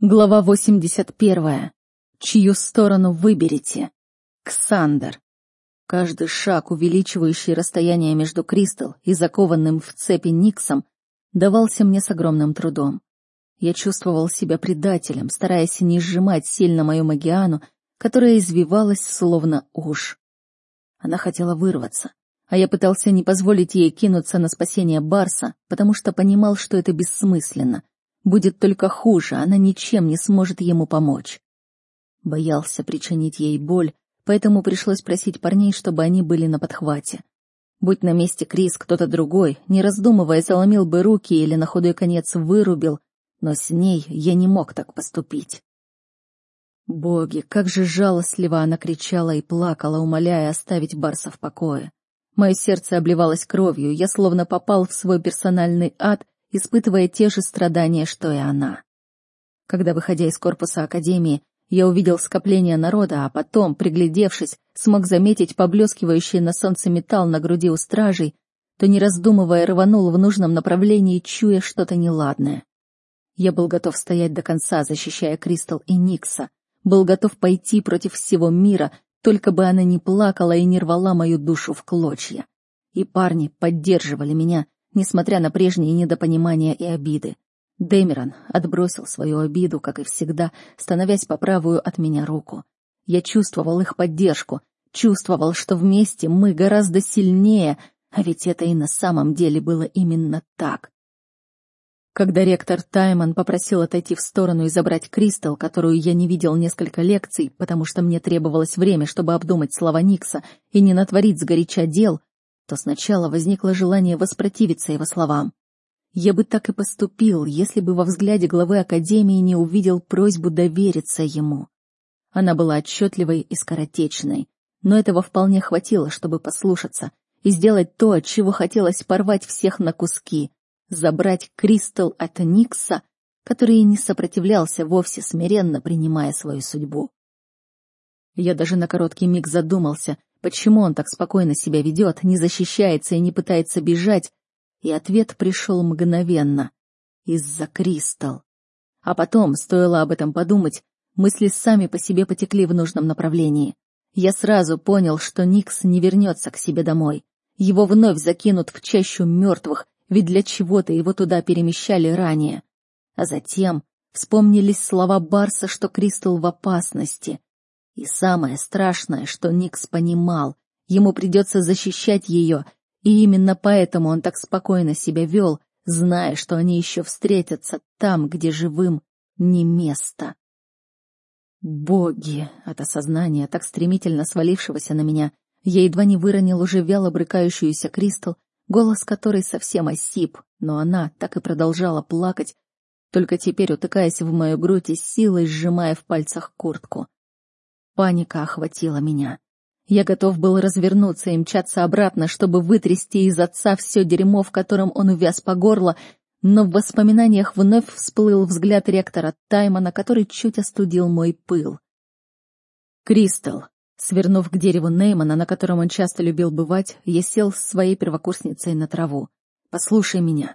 Глава 81. Чью сторону выберете? Ксандер. Каждый шаг, увеличивающий расстояние между Кристал и закованным в цепи Никсом, давался мне с огромным трудом. Я чувствовал себя предателем, стараясь не сжимать сильно мою Магиану, которая извивалась словно уж. Она хотела вырваться, а я пытался не позволить ей кинуться на спасение Барса, потому что понимал, что это бессмысленно — Будет только хуже, она ничем не сможет ему помочь. Боялся причинить ей боль, поэтому пришлось просить парней, чтобы они были на подхвате. Будь на месте Крис кто-то другой, не раздумывая, заломил бы руки или на худой конец вырубил, но с ней я не мог так поступить. Боги, как же жалостливо она кричала и плакала, умоляя оставить Барса в покое. Мое сердце обливалось кровью, я словно попал в свой персональный ад испытывая те же страдания, что и она. Когда, выходя из корпуса Академии, я увидел скопление народа, а потом, приглядевшись, смог заметить поблескивающий на солнце металл на груди у стражей, то, не раздумывая, рванул в нужном направлении, чуя что-то неладное. Я был готов стоять до конца, защищая Кристал и Никса, был готов пойти против всего мира, только бы она не плакала и не рвала мою душу в клочья. И парни поддерживали меня, несмотря на прежние недопонимания и обиды. Дэмерон отбросил свою обиду, как и всегда, становясь по правую от меня руку. Я чувствовал их поддержку, чувствовал, что вместе мы гораздо сильнее, а ведь это и на самом деле было именно так. Когда ректор Тайман попросил отойти в сторону и забрать Кристал, которую я не видел несколько лекций, потому что мне требовалось время, чтобы обдумать слова Никса и не натворить сгоряча дел, то сначала возникло желание воспротивиться его словам. Я бы так и поступил, если бы во взгляде главы Академии не увидел просьбу довериться ему. Она была отчетливой и скоротечной, но этого вполне хватило, чтобы послушаться и сделать то, от чего хотелось порвать всех на куски, забрать Кристал от Никса, который не сопротивлялся вовсе смиренно, принимая свою судьбу. Я даже на короткий миг задумался, Почему он так спокойно себя ведет, не защищается и не пытается бежать? И ответ пришел мгновенно. Из-за Кристал. А потом, стоило об этом подумать, мысли сами по себе потекли в нужном направлении. Я сразу понял, что Никс не вернется к себе домой. Его вновь закинут в чащу мертвых, ведь для чего-то его туда перемещали ранее. А затем вспомнились слова Барса, что Кристал в опасности. И самое страшное, что Никс понимал, ему придется защищать ее, и именно поэтому он так спокойно себя вел, зная, что они еще встретятся там, где живым не место. Боги! От осознания, так стремительно свалившегося на меня, я едва не выронил уже вяло брыкающуюся Кристал, голос которой совсем осип, но она так и продолжала плакать, только теперь утыкаясь в мою грудь и силой сжимая в пальцах куртку. Паника охватила меня. Я готов был развернуться и мчаться обратно, чтобы вытрясти из отца все дерьмо, в котором он увяз по горло, но в воспоминаниях вновь всплыл взгляд ректора Таймана, который чуть остудил мой пыл. «Кристал», Свернув к дереву Неймана, на котором он часто любил бывать, я сел с своей первокурсницей на траву. «Послушай меня».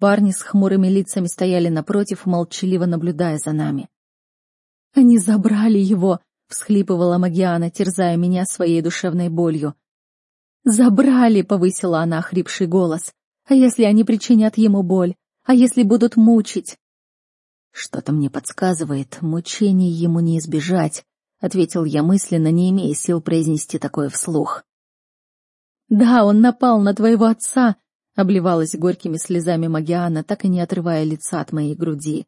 Парни с хмурыми лицами стояли напротив, молчаливо наблюдая за нами. «Они забрали его!» Всхлипывала Магиана, терзая меня своей душевной болью. «Забрали!» — повысила она хрипший голос. «А если они причинят ему боль? А если будут мучить?» «Что-то мне подсказывает, мучений ему не избежать», — ответил я мысленно, не имея сил произнести такое вслух. «Да, он напал на твоего отца», — обливалась горькими слезами Магиана, так и не отрывая лица от моей груди.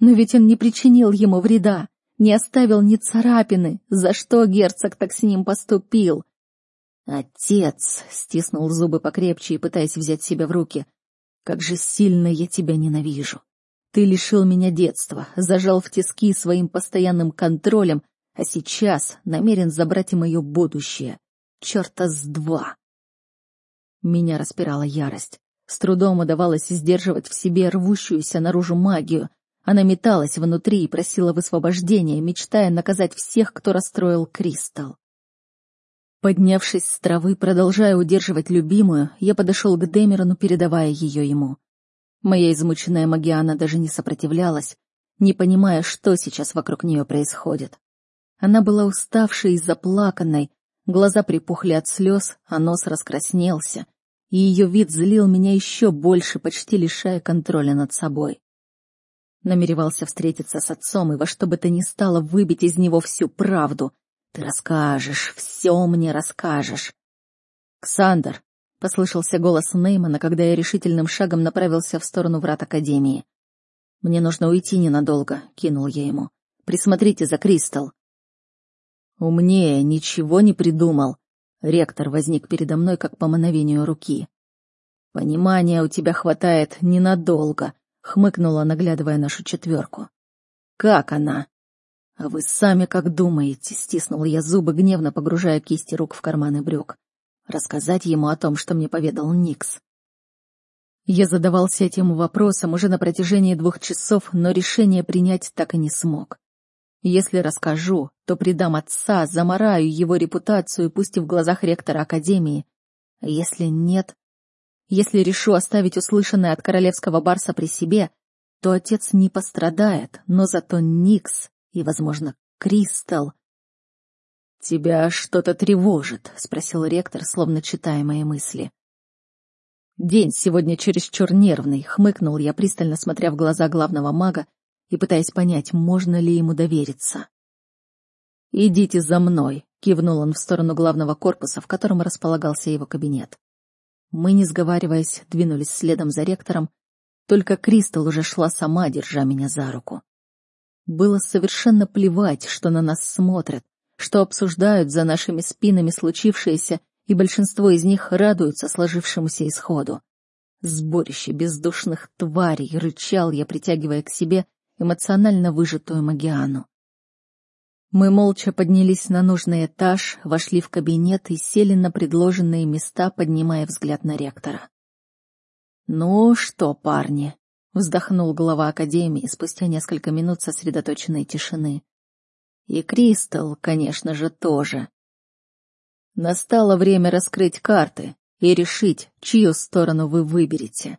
«Но ведь он не причинил ему вреда не оставил ни царапины, за что герцог так с ним поступил. Отец стиснул зубы покрепче и пытаясь взять себя в руки. Как же сильно я тебя ненавижу. Ты лишил меня детства, зажал в тиски своим постоянным контролем, а сейчас намерен забрать и мое будущее. Черта с два. Меня распирала ярость. С трудом удавалось сдерживать в себе рвущуюся наружу магию, она металась внутри и просила высвобождения, мечтая наказать всех, кто расстроил Кристалл. Поднявшись с травы, продолжая удерживать любимую, я подошел к Демерону, передавая ее ему. Моя измученная Магиана даже не сопротивлялась. не понимая, что сейчас вокруг нее происходит. Она была уставшей и заплаканной, глаза припухли от слез, а нос раскраснелся, и ее вид злил меня еще больше, почти лишая контроля над собой. Намеревался встретиться с отцом и во что бы то ни стало выбить из него всю правду. Ты расскажешь, все мне расскажешь. «Ксандр!» — послышался голос Неймана, когда я решительным шагом направился в сторону врат Академии. «Мне нужно уйти ненадолго», — кинул я ему. «Присмотрите за Кристал». «Умнее, ничего не придумал». Ректор возник передо мной, как по мановению руки. «Понимания у тебя хватает ненадолго», — хмыкнула, наглядывая нашу четверку. «Как она?» «А вы сами как думаете?» — стиснула я зубы, гневно погружая кисти рук в карманы брюк рассказать ему о том, что мне поведал Никс. Я задавался этим вопросом уже на протяжении двух часов, но решение принять так и не смог. Если расскажу, то предам отца, замораю его репутацию, пусть и в глазах ректора Академии. А если нет, если решу оставить услышанное от королевского барса при себе, то отец не пострадает, но зато Никс и, возможно, Кристал «Тебя что-то тревожит?» — спросил ректор, словно читая мои мысли. «День сегодня чересчур нервный», — хмыкнул я, пристально смотря в глаза главного мага и пытаясь понять, можно ли ему довериться. «Идите за мной», — кивнул он в сторону главного корпуса, в котором располагался его кабинет. Мы, не сговариваясь, двинулись следом за ректором, только Кристал уже шла сама, держа меня за руку. Было совершенно плевать, что на нас смотрят, что обсуждают за нашими спинами случившееся, и большинство из них радуются сложившемуся исходу. Сборище бездушных тварей, рычал я, притягивая к себе эмоционально выжатую Магиану. Мы молча поднялись на нужный этаж, вошли в кабинет и сели на предложенные места, поднимая взгляд на ректора. «Ну что, парни?» — вздохнул глава Академии спустя несколько минут сосредоточенной тишины. И Кристал, конечно же, тоже. Настало время раскрыть карты и решить, чью сторону вы выберете.